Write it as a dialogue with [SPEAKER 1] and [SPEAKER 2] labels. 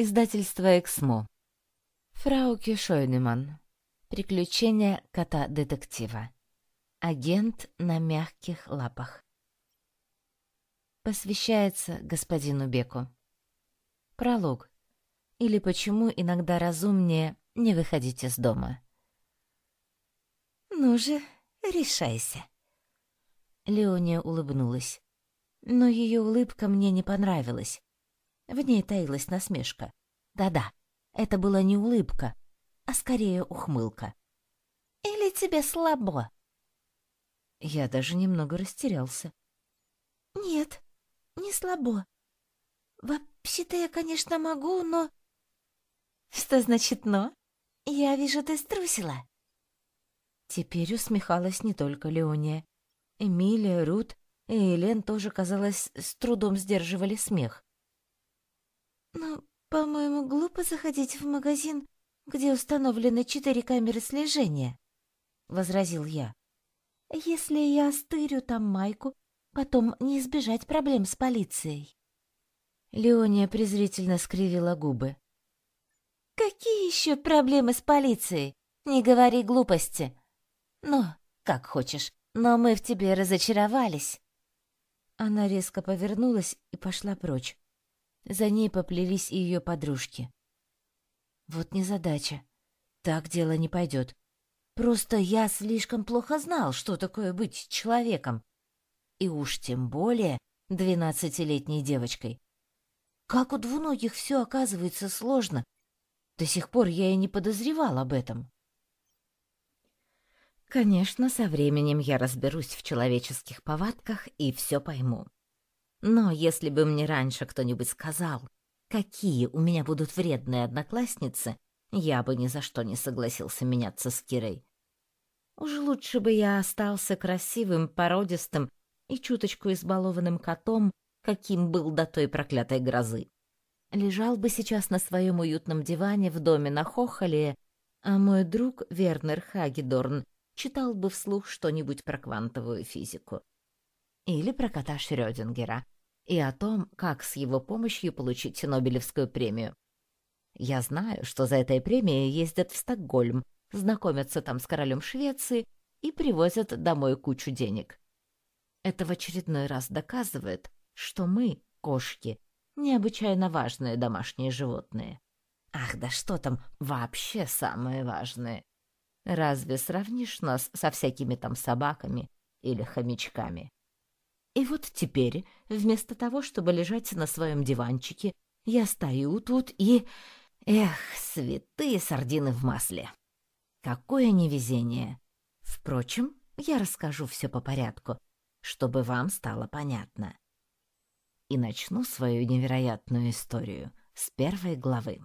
[SPEAKER 1] Издательство «Эксмо». Фрауке Шойнеман. Приключения кота-детектива. Агент на мягких лапах. Посвящается господину Беку. Пролог. Или почему иногда разумнее не выходить из дома.
[SPEAKER 2] «Ну же, решайся».
[SPEAKER 1] Леония улыбнулась. Но ее улыбка мне не понравилась. В ней таилась насмешка. Да-да, это была не улыбка, а скорее ухмылка.
[SPEAKER 2] «Или тебе слабо?»
[SPEAKER 1] Я даже немного растерялся.
[SPEAKER 2] «Нет, не слабо. Вообще-то я, конечно, могу, но...» «Что значит «но»? Я вижу, ты струсила».
[SPEAKER 1] Теперь усмехалась не только Леония. Эмилия, Рут и Элен тоже, казалось, с трудом сдерживали смех.
[SPEAKER 2] «Ну, по-моему, глупо заходить в магазин, где установлены четыре камеры слежения», — возразил я. «Если я стырю там майку, потом не избежать проблем с полицией».
[SPEAKER 1] Леония презрительно скривила губы.
[SPEAKER 2] «Какие еще проблемы с полицией? Не говори глупости. Ну, как хочешь, но мы в тебе разочаровались».
[SPEAKER 1] Она резко повернулась и пошла прочь. За ней поплелись и ее подружки. Вот незадача. Так дело не пойдет. Просто я слишком плохо знал, что такое быть человеком. И уж тем более двенадцатилетней девочкой. Как у двуногих все оказывается сложно. До сих пор я и не подозревал об этом. Конечно, со временем я разберусь в человеческих повадках и все пойму. Но если бы мне раньше кто-нибудь сказал, какие у меня будут вредные одноклассницы, я бы ни за что не согласился меняться с Кирой. Уж лучше бы я остался красивым, породистым и чуточку избалованным котом, каким был до той проклятой грозы. Лежал бы сейчас на своем уютном диване в доме на Хохоле, а мой друг Вернер Хагедорн читал бы вслух что-нибудь про квантовую физику или про кота Шрёдингера, и о том, как с его помощью получить Нобелевскую премию. Я знаю, что за этой премией ездят в Стокгольм, знакомятся там с королем Швеции и привозят домой кучу денег. Это в очередной раз доказывает, что мы, кошки, необычайно важные домашние животные. Ах, да что там вообще самое важное? Разве сравнишь нас со всякими там собаками или хомячками? И вот теперь, вместо того, чтобы лежать на своем диванчике, я стою тут и... Эх, святые сардины в масле! Какое невезение! Впрочем, я расскажу все по порядку, чтобы вам стало понятно. И начну свою невероятную историю с первой главы.